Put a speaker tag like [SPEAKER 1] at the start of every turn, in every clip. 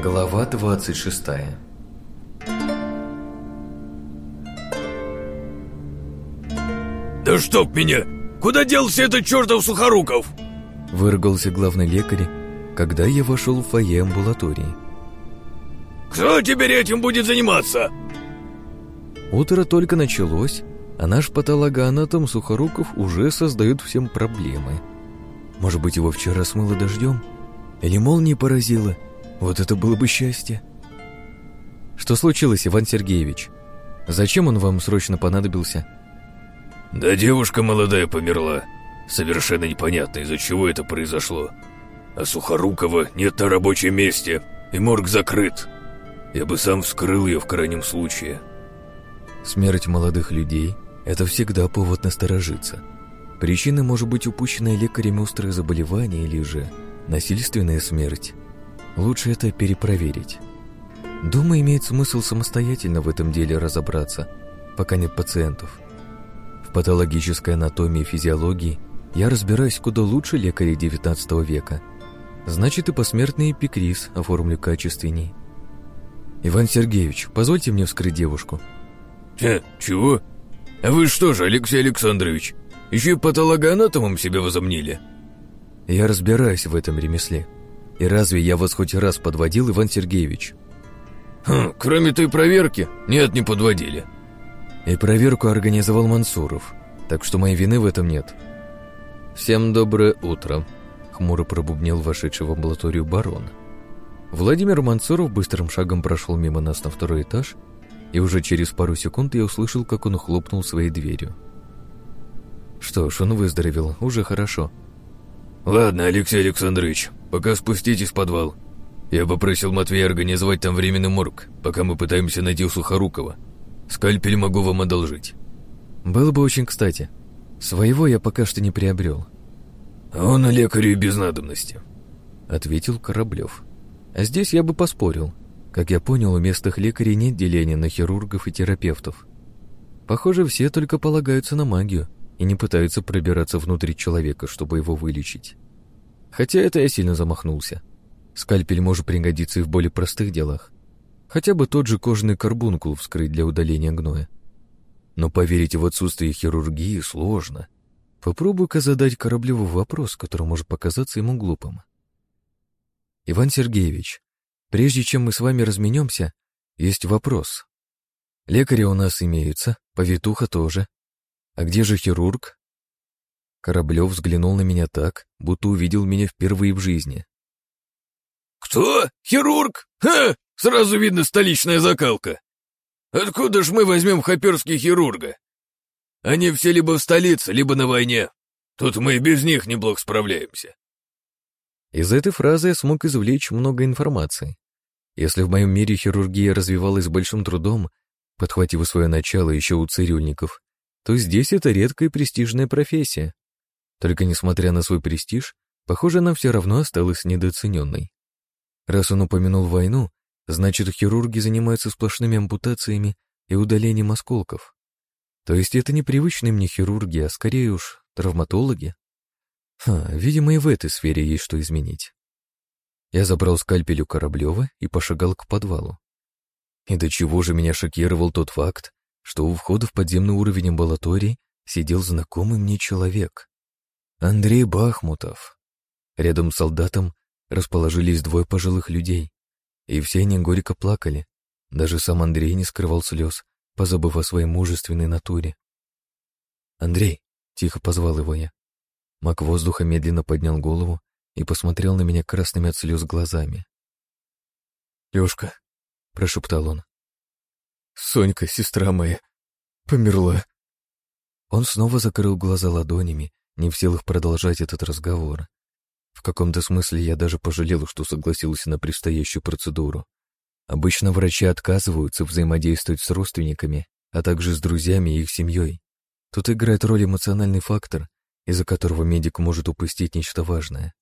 [SPEAKER 1] Глава 26
[SPEAKER 2] «Да чтоб меня! Куда делся этот чертов Сухоруков?»
[SPEAKER 1] Выругался главный лекарь, когда я вошел в фойе амбулатории.
[SPEAKER 2] «Кто теперь этим будет заниматься?»
[SPEAKER 1] Утро только началось, а наш патологоанатом Сухоруков уже создает всем проблемы. Может быть, его вчера смыло дождем? Или молнией поразило? Вот это было бы счастье. Что случилось, Иван Сергеевич? Зачем он вам срочно понадобился?
[SPEAKER 2] Да девушка молодая померла. Совершенно непонятно, из-за чего это произошло. А Сухорукова нет на рабочем месте, и морг закрыт. Я бы сам вскрыл ее в крайнем случае.
[SPEAKER 1] Смерть молодых людей – это всегда повод насторожиться. Причиной может быть упущенное лекарем острое заболевание или же насильственная смерть. Лучше это перепроверить. Думаю, имеет смысл самостоятельно в этом деле разобраться, пока нет пациентов. В патологической анатомии и физиологии я разбираюсь куда лучше лекарей XIX века. Значит, и посмертный эпикриз оформлю качественней. Иван Сергеевич, позвольте мне вскрыть девушку.
[SPEAKER 2] «Э, чего? А вы что же, Алексей Александрович, еще и патологоанатомом себя возомнили?»
[SPEAKER 1] Я разбираюсь в этом ремесле. И разве я вас хоть раз подводил, Иван Сергеевич?
[SPEAKER 2] Хм, кроме той проверки, нет, не подводили.
[SPEAKER 1] И проверку организовал Мансуров, так что моей вины в этом нет. Всем доброе утро, хмуро пробубнил вошедший в амбулаторию барон. Владимир Мансуров быстрым шагом прошел мимо нас на второй этаж, и уже через пару секунд я услышал, как он хлопнул своей дверью. Что ж, он выздоровел, уже хорошо.
[SPEAKER 2] «Ладно, Алексей Александрович, пока спуститесь в подвал. Я попросил Матвея организовать там временный морг, пока мы пытаемся найти Сухорукова. Скальпель могу вам одолжить».
[SPEAKER 1] «Было бы очень кстати. Своего я пока что не приобрел».
[SPEAKER 2] «Он лекарю без надобности», —
[SPEAKER 1] ответил Кораблев. «А здесь я бы поспорил. Как я понял, у местных лекарей нет деления на хирургов и терапевтов. Похоже, все только полагаются на магию и не пытаются пробираться внутрь человека, чтобы его вылечить. Хотя это я сильно замахнулся. Скальпель может пригодиться и в более простых делах. Хотя бы тот же кожаный карбункул вскрыть для удаления гноя. Но поверить в отсутствие хирургии сложно. Попробуй-ка задать Кораблеву вопрос, который может показаться ему глупым. Иван Сергеевич, прежде чем мы с вами разменемся, есть вопрос. Лекари у нас имеются, повитуха тоже. А где же хирург? Кораблев взглянул на меня так, будто увидел меня впервые в жизни.
[SPEAKER 2] «Кто? Хирург? Ха! Сразу видно столичная закалка. Откуда ж мы возьмем хаперский хирурга? Они все либо в столице, либо на войне. Тут мы и без них неплохо справляемся».
[SPEAKER 1] Из этой фразы я смог извлечь много информации. Если в моем мире хирургия развивалась с большим трудом, подхватив свое начало еще у цирюльников, то здесь это редкая престижная профессия. Только несмотря на свой престиж, похоже, она все равно осталась недооцененной. Раз он упомянул войну, значит, хирурги занимаются сплошными ампутациями и удалением осколков. То есть это не привычные мне хирурги, а скорее уж травматологи. Ха, видимо, и в этой сфере есть что изменить. Я забрал скальпель у Кораблева и пошагал к подвалу. И до чего же меня шокировал тот факт, что у входа в подземный уровень амбулатории сидел знакомый мне человек. Андрей Бахмутов. Рядом с солдатом расположились двое пожилых людей, и все они горько плакали. Даже сам Андрей не скрывал слез, позабыв о своей мужественной натуре. «Андрей!» — тихо позвал его я. Маг воздуха медленно поднял голову и посмотрел на меня красными от слез глазами. «Лёшка!» — прошептал он. Сонька, сестра моя, померла. Он снова закрыл глаза ладонями, не в силах продолжать этот разговор. В каком-то смысле я даже пожалел, что согласился на предстоящую процедуру. Обычно врачи отказываются взаимодействовать с родственниками, а также с друзьями и их семьей. Тут играет роль эмоциональный фактор, из-за которого медик может упустить нечто важное.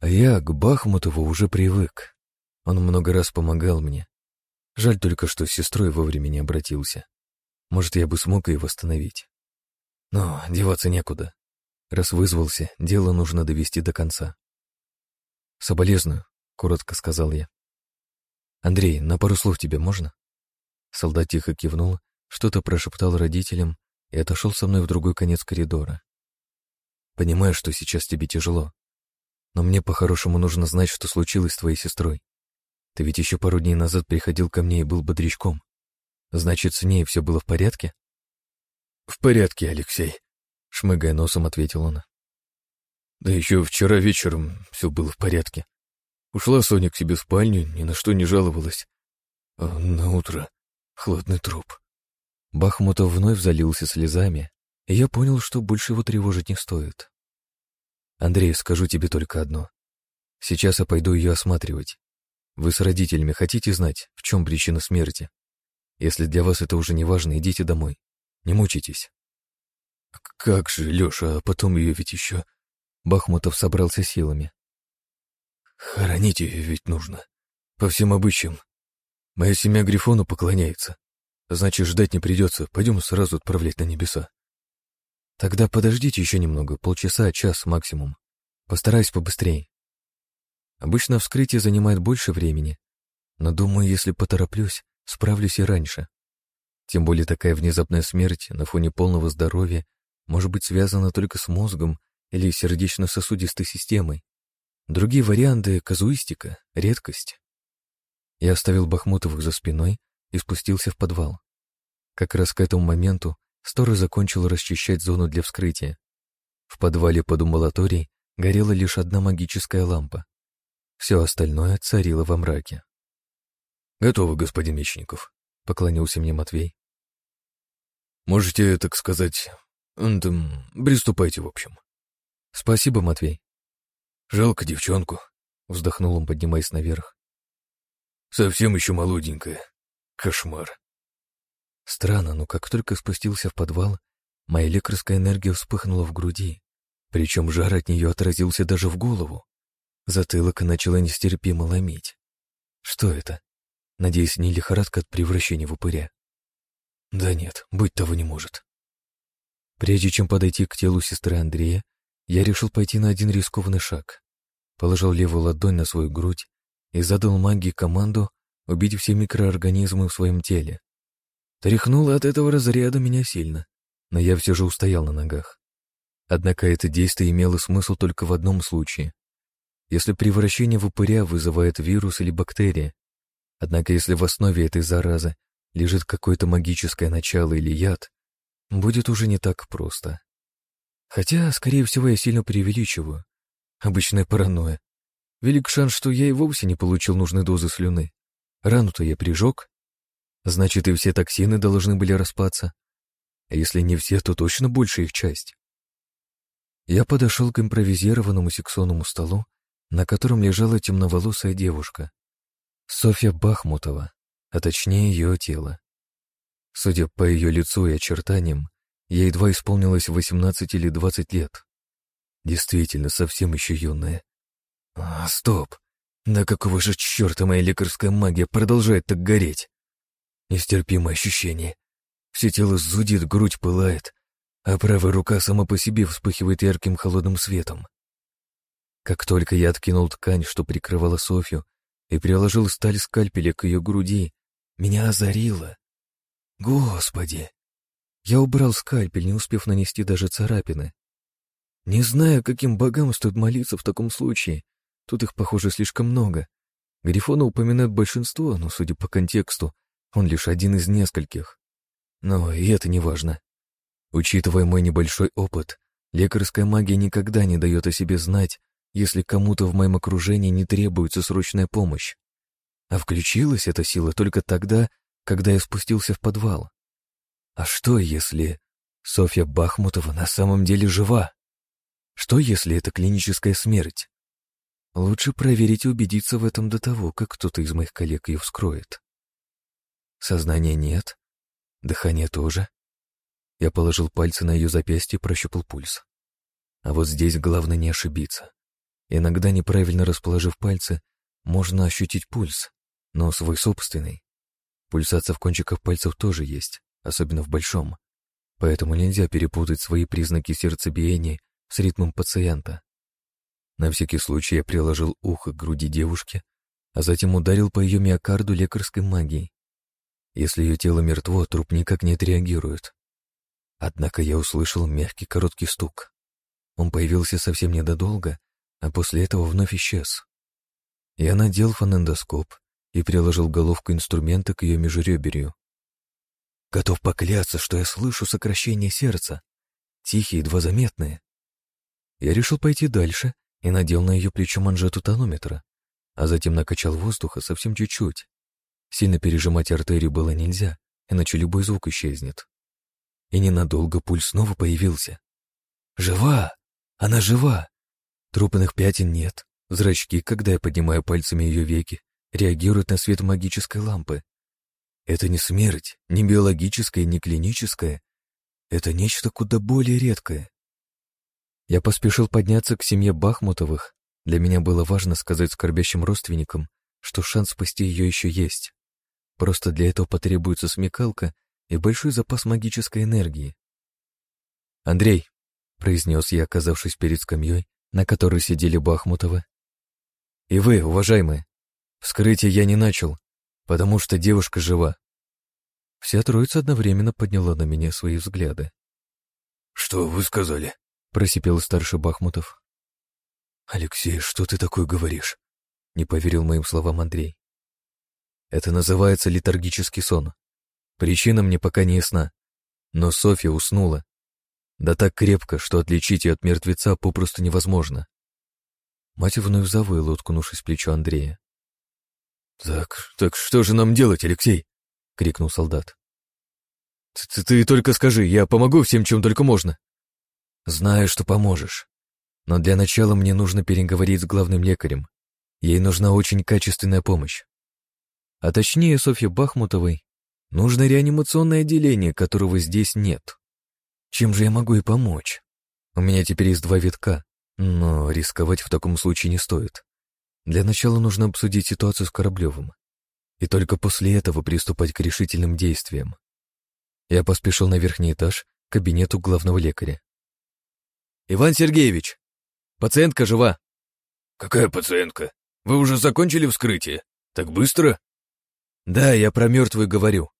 [SPEAKER 1] А я к Бахмутову уже привык. Он много раз помогал мне, Жаль только, что с сестрой вовремя не обратился. Может, я бы смог ее восстановить. Но деваться некуда. Раз вызвался, дело нужно довести до конца. «Соболезную», — коротко сказал я. «Андрей, на пару слов тебе можно?» Солдат тихо кивнул, что-то прошептал родителям и отошел со мной в другой конец коридора. «Понимаю, что сейчас тебе тяжело, но мне по-хорошему нужно знать, что случилось с твоей сестрой. Ты ведь еще пару дней назад приходил ко мне и был бодрячком. Значит, с ней все было в порядке?»
[SPEAKER 2] «В порядке, Алексей», — шмыгая носом ответил он. «Да еще вчера вечером все было в порядке. Ушла Соня к себе в спальню, ни на что не жаловалась. А на утро хладный труп».
[SPEAKER 1] Бахмутов вновь залился слезами, и я понял, что больше его тревожить не стоит. «Андрей, скажу тебе только одно. Сейчас я пойду ее осматривать. Вы с родителями хотите знать, в чем причина смерти? Если для вас это уже не важно, идите домой. Не мучайтесь».
[SPEAKER 2] «Как же, Леша, а потом ее ведь еще...»
[SPEAKER 1] Бахмутов собрался силами.
[SPEAKER 2] «Хоронить ее ведь нужно. По всем обычаям. Моя семья Грифону поклоняется. Значит, ждать не придется, пойдем сразу отправлять на небеса.
[SPEAKER 1] Тогда подождите еще немного, полчаса, час максимум. Постараюсь побыстрее. Обычно вскрытие занимает больше времени, но думаю, если потороплюсь, справлюсь и раньше. Тем более такая внезапная смерть на фоне полного здоровья может быть связана только с мозгом или сердечно-сосудистой системой. Другие варианты — казуистика, редкость. Я оставил Бахмутовых за спиной и спустился в подвал. Как раз к этому моменту Сторож закончил расчищать зону для вскрытия. В подвале под умбулаторией горела лишь одна магическая лампа. Все остальное царило во мраке.
[SPEAKER 2] «Готово, господин Мечников», — поклонился мне Матвей. «Можете, так сказать, там, приступайте, в общем».
[SPEAKER 1] «Спасибо, Матвей».
[SPEAKER 2] «Жалко девчонку», — вздохнул он, поднимаясь наверх. «Совсем еще молоденькая. Кошмар.
[SPEAKER 1] Странно, но как только спустился в подвал, моя лекарская энергия вспыхнула в груди, причем жар от нее отразился даже в голову. Затылок начало нестерпимо ломить. Что это? Надеюсь, не лихорадка от превращения в упыря. Да нет, быть того не может. Прежде чем подойти к телу сестры Андрея, я решил пойти на один рискованный шаг. Положил левую ладонь на свою грудь и задал магии команду убить все микроорганизмы в своем теле. Тряхнуло от этого разряда меня сильно, но я все же устоял на ногах. Однако это действие имело смысл только в одном случае. Если превращение в упыря вызывает вирус или бактерия, однако если в основе этой заразы лежит какое-то магическое начало или яд, будет уже не так просто. Хотя, скорее всего, я сильно преувеличиваю. Обычная паранойя. Велик шанс, что я и вовсе не получил нужной дозы слюны. Рану-то я прижег. Значит, и все токсины должны были распаться. А если не все, то точно большая их часть. Я подошел к импровизированному секционному столу, на котором лежала темноволосая девушка. Софья Бахмутова, а точнее ее тело. Судя по ее лицу и очертаниям, ей едва исполнилось 18 или 20 лет. Действительно, совсем еще юная. А, стоп! Да какого же черта моя лекарская магия продолжает так гореть? Нестерпимое ощущение. Все тело зудит, грудь пылает, а правая рука сама по себе вспыхивает ярким холодным светом. Как только я откинул ткань, что прикрывала Софью, и приложил сталь скальпеля к ее груди, меня озарило. Господи! Я убрал скальпель, не успев нанести даже царапины. Не знаю, каким богам стоит молиться в таком случае, Тут их, похоже, слишком много. Грифона упоминают большинство, но, судя по контексту, он лишь один из нескольких. Но и это не важно. Учитывая мой небольшой опыт, лекарская магия никогда не дает о себе знать, если кому-то в моем окружении не требуется срочная помощь. А включилась эта сила только тогда, когда я спустился в подвал. А что, если Софья Бахмутова на самом деле жива? Что, если это клиническая смерть? Лучше проверить и убедиться в этом до того, как кто-то из моих коллег ее вскроет. Сознания нет, дыхания тоже. Я положил пальцы на ее запястье и прощупал пульс. А вот здесь главное не ошибиться. Иногда, неправильно расположив пальцы, можно ощутить пульс, но свой собственный. Пульсация в кончиках пальцев тоже есть, особенно в большом. Поэтому нельзя перепутать свои признаки сердцебиения с ритмом пациента. На всякий случай я приложил ухо к груди девушки а затем ударил по ее миокарду лекарской магией. Если ее тело мертво, труп никак не отреагирует. Однако я услышал мягкий короткий стук. Он появился совсем недолго, а после этого вновь исчез. Я надел фонендоскоп и приложил головку инструмента к ее межреберью. Готов поклясться, что я слышу сокращение сердца, тихие, едва заметные. Я решил пойти дальше и надел на ее плечо манжету тонометра, а затем накачал воздуха совсем чуть-чуть. Сильно пережимать артерию было нельзя, иначе любой звук исчезнет. И ненадолго пульс снова появился. Жива! Она жива! Трупных пятен нет. Зрачки, когда я поднимаю пальцами ее веки, реагируют на свет магической лампы. Это не смерть, не биологическая, не клиническая. Это нечто куда более редкое. Я поспешил подняться к семье Бахмутовых. Для меня было важно сказать скорбящим родственникам, что шанс спасти ее еще есть. Просто для этого потребуется смекалка и большой запас магической энергии. «Андрей», — произнес я, оказавшись перед скамьей, на которой сидели Бахмутовы. «И вы, уважаемые, вскрытие я не начал, потому что девушка жива». Вся троица одновременно подняла на меня свои взгляды.
[SPEAKER 2] «Что вы сказали?»
[SPEAKER 1] — просипел старший Бахмутов. «Алексей, что ты такое говоришь?» — не поверил моим словам Андрей. «Это называется летаргический сон. Причина мне пока не ясна, но Софья уснула. Да так крепко, что отличить ее от мертвеца попросту невозможно». Мать вновь завыла, уткнувшись в плечо Андрея.
[SPEAKER 2] «Так, так что же нам делать, Алексей?» — крикнул солдат.
[SPEAKER 1] Ты, «Ты только скажи, я помогу всем, чем только можно». «Знаю, что поможешь. Но для начала мне нужно переговорить с главным лекарем. Ей нужна очень качественная помощь. А точнее, Софье Бахмутовой нужно реанимационное отделение, которого здесь нет. Чем же я могу ей помочь? У меня теперь есть два витка, но рисковать в таком случае не стоит. Для начала нужно обсудить ситуацию с Кораблевым. И только после этого приступать к решительным действиям. Я поспешил на верхний этаж к кабинету главного лекаря. «Иван Сергеевич, Пациентка жива.
[SPEAKER 2] Какая пациентка? Вы уже закончили вскрытие? Так быстро?
[SPEAKER 1] Да, я про мертвую говорю.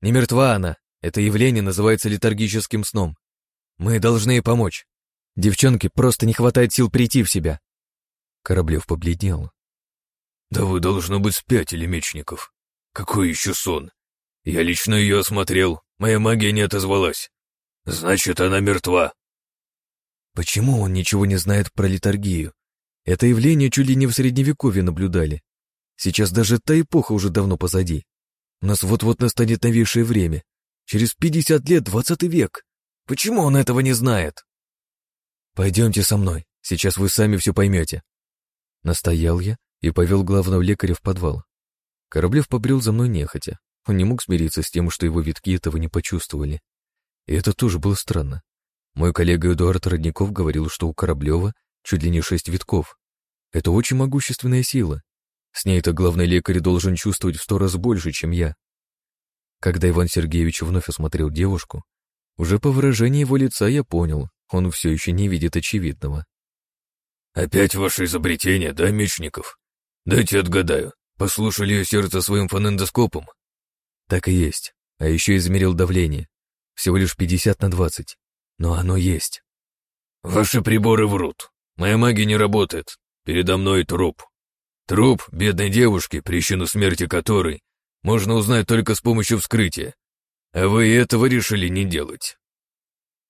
[SPEAKER 1] Не мертва она. Это явление называется летаргическим сном. Мы должны помочь. Девчонке просто не хватает сил прийти в себя. Кораблев побледнел.
[SPEAKER 2] Да вы, должно быть, спятили, Мечников. Какой еще сон? Я лично ее осмотрел, моя магия не отозвалась. Значит, она мертва.
[SPEAKER 1] Почему он ничего не знает про литургию? Это явление чуть ли не в средневековье наблюдали. Сейчас даже та эпоха уже давно позади. У нас вот-вот настанет новейшее время. Через пятьдесят лет двадцатый век. Почему он этого не знает? Пойдемте со мной, сейчас вы сами все поймете. Настоял я и повел главного лекаря в подвал. Кораблев побрел за мной нехотя. Он не мог смириться с тем, что его витки этого не почувствовали. И это тоже было странно. Мой коллега Эдуард Родников говорил, что у Кораблева чуть ли не шесть витков. Это очень могущественная сила. С ней-то главный лекарь должен чувствовать в сто раз больше, чем я. Когда Иван Сергеевич вновь осмотрел девушку, уже по выражению его лица я понял, он все еще не видит очевидного.
[SPEAKER 2] «Опять ваше изобретение, да, Мечников? Дайте отгадаю. Послушали ее сердце своим фонендоскопом?»
[SPEAKER 1] «Так и есть. А еще измерил давление. Всего лишь пятьдесят на двадцать но оно есть.
[SPEAKER 2] Ваши приборы врут. Моя магия не работает. Передо мной труп. Труп бедной девушки, причину смерти которой можно узнать только с помощью вскрытия. А вы этого решили не делать.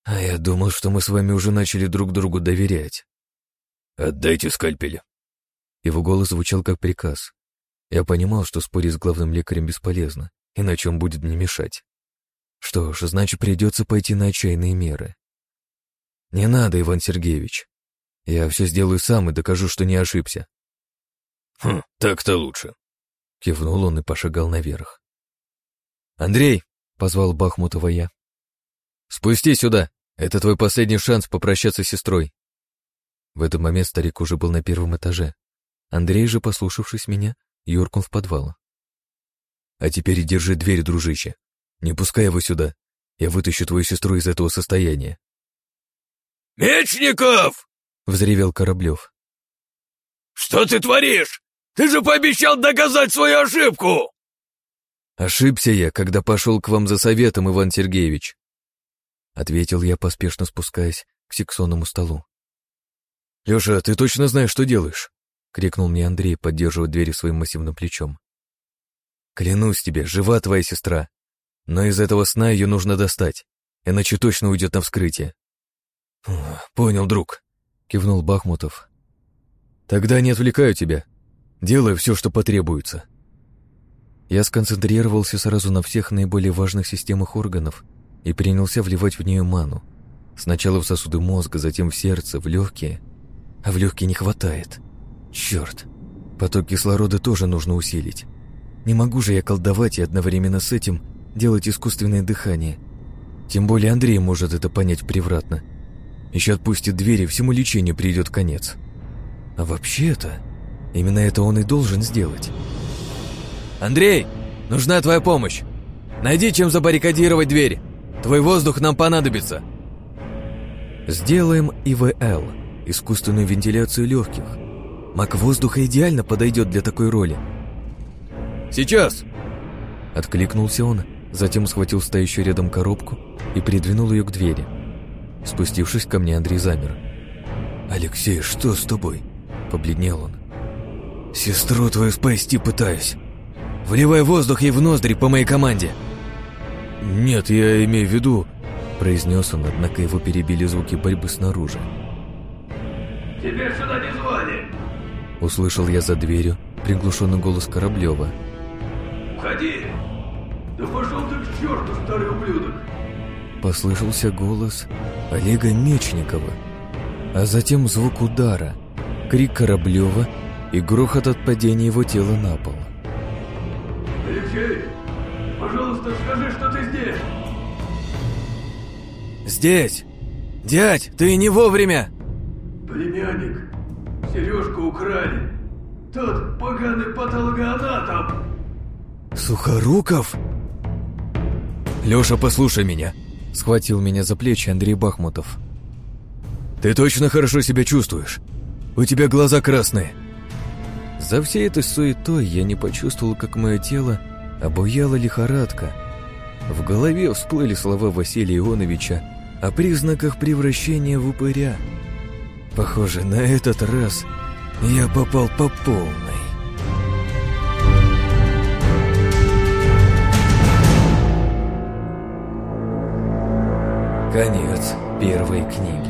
[SPEAKER 1] А я думал, что мы с вами уже начали друг другу доверять.
[SPEAKER 2] Отдайте скальпель.
[SPEAKER 1] Его голос звучал как приказ. Я понимал, что спорить с главным лекарем бесполезно, иначе он будет мне мешать. Что ж, значит, придется пойти на отчаянные меры. «Не надо, Иван Сергеевич. Я все сделаю сам и докажу, что не ошибся».
[SPEAKER 2] «Хм, так-то лучше», —
[SPEAKER 1] кивнул он и пошагал наверх. «Андрей!» — позвал Бахмутова я. «Спусти сюда! Это твой последний шанс попрощаться с сестрой!» В этот момент старик уже был на первом этаже. Андрей же, послушавшись меня, юркнул в подвал. «А теперь держи дверь, дружище. Не пускай его сюда. Я вытащу твою сестру из этого состояния.
[SPEAKER 2] «Мечников!»
[SPEAKER 1] — взревел Кораблев.
[SPEAKER 2] «Что ты творишь? Ты же пообещал доказать свою ошибку!»
[SPEAKER 1] «Ошибся я, когда пошел к вам за советом, Иван Сергеевич», — ответил я, поспешно спускаясь к секционному столу. «Леша, ты точно знаешь, что делаешь?» — крикнул мне Андрей, поддерживая дверь своим массивным плечом. «Клянусь тебе, жива твоя сестра, но из этого сна ее нужно достать, иначе точно уйдет на вскрытие». «Понял, друг», — кивнул Бахмутов. «Тогда не отвлекаю тебя. Делай все, что потребуется». Я сконцентрировался сразу на всех наиболее важных системах органов и принялся вливать в нее ману. Сначала в сосуды мозга, затем в сердце, в легкие. А в легкие не хватает. Черт, поток кислорода тоже нужно усилить. Не могу же я колдовать и одновременно с этим делать искусственное дыхание. Тем более Андрей может это понять превратно. Еще отпустит двери, всему лечению придет конец. А вообще-то, именно это он и должен сделать. «Андрей, нужна твоя помощь! Найди, чем забаррикадировать дверь! Твой воздух нам понадобится!» Сделаем ИВЛ, искусственную вентиляцию легких. Мак воздуха идеально подойдет для такой роли. «Сейчас!» Откликнулся он, затем схватил стоящую рядом коробку и придвинул ее к двери. Спустившись ко мне, Андрей замер. «Алексей, что с тобой?» — побледнел он. «Сестру твою спасти пытаюсь. Вливай воздух ей в ноздри по моей команде». «Нет, я имею в виду...» — произнес он, однако его перебили звуки борьбы снаружи.
[SPEAKER 2] «Тебя сюда не звали!»
[SPEAKER 1] Услышал я за дверью приглушенный голос Кораблева.
[SPEAKER 2] «Уходи! Да пошел ты к черту, старый ублюдок!»
[SPEAKER 1] Послышался голос Олега Мечникова, а затем звук удара, крик Кораблева и грохот от падения его тела на пол. «Здесь! Дядь, ты не вовремя!»
[SPEAKER 2] «Племянник, сережку украли! Тот поганый патологоанатом!»
[SPEAKER 1] «Сухоруков?» «Леша, послушай меня!» — схватил меня за плечи Андрей Бахмутов. «Ты точно хорошо себя чувствуешь? У тебя глаза красные!» За всей этой суетой я не почувствовал, как мое тело обуяла лихорадка. В голове всплыли слова Василия Ионовича о признаках превращения в упыря. Похоже, на этот раз я попал по полной. Конец первой книги.